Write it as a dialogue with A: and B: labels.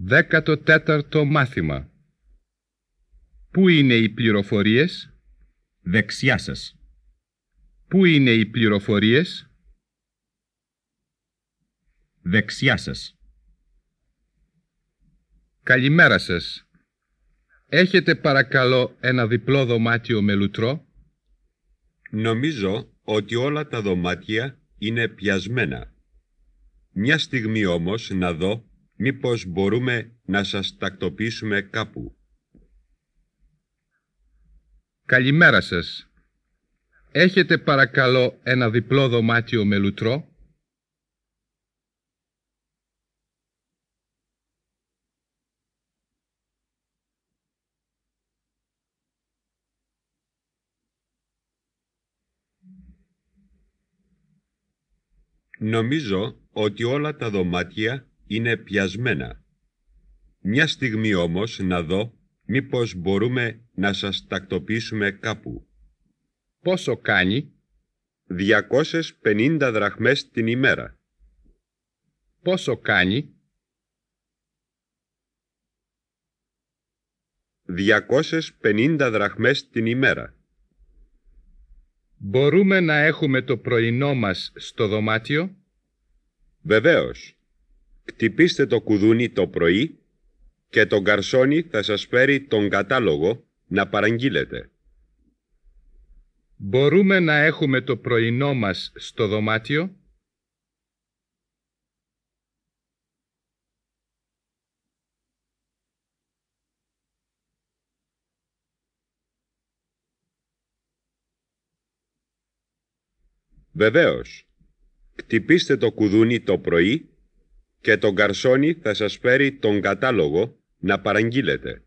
A: Δέκατο τέταρτο μάθημα. Πού είναι οι πληροφορίες;
B: Δεξιά σας.
A: Πού είναι οι πληροφορίες;
B: Δεξιά σας.
A: Καλημέρα σας. Έχετε παρακαλώ ένα διπλό δωμάτιο με λουτρό;
C: Νομίζω ότι όλα τα δωμάτια είναι πιασμένα. Μια στιγμή όμως να δω μήπως μπορούμε να σας τακτοποιήσουμε κάπου;
A: Καλημέρα σας. Έχετε παρακαλώ ένα διπλό δωμάτιο με λουτρό;
C: Νομίζω ότι όλα τα δωμάτια είναι πιασμένα. Μια στιγμή όμως να δω μήπως μπορούμε να σας τακτοποιήσουμε κάπου.
A: Πόσο κάνει;
C: 250 δραχμές την ημέρα.
A: Πόσο κάνει;
C: 250 δραχμές την ημέρα.
A: Μπορούμε να έχουμε το πρωινό μας στο δωμάτιο;
C: Βεβαίως. Κτυπήστε το κουδούνι το πρωί και το γκαρσόνι θα σας φέρει τον κατάλογο να παραγγείλετε.
A: Μπορούμε να έχουμε το πρωινό μας στο δωμάτιο;
C: Βεβαίως. Κτυπήστε το κουδούνι το πρωί και το γκαρσόνι θα σας φέρει τον κατάλογο να παραγγείλετε.